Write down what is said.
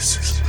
This is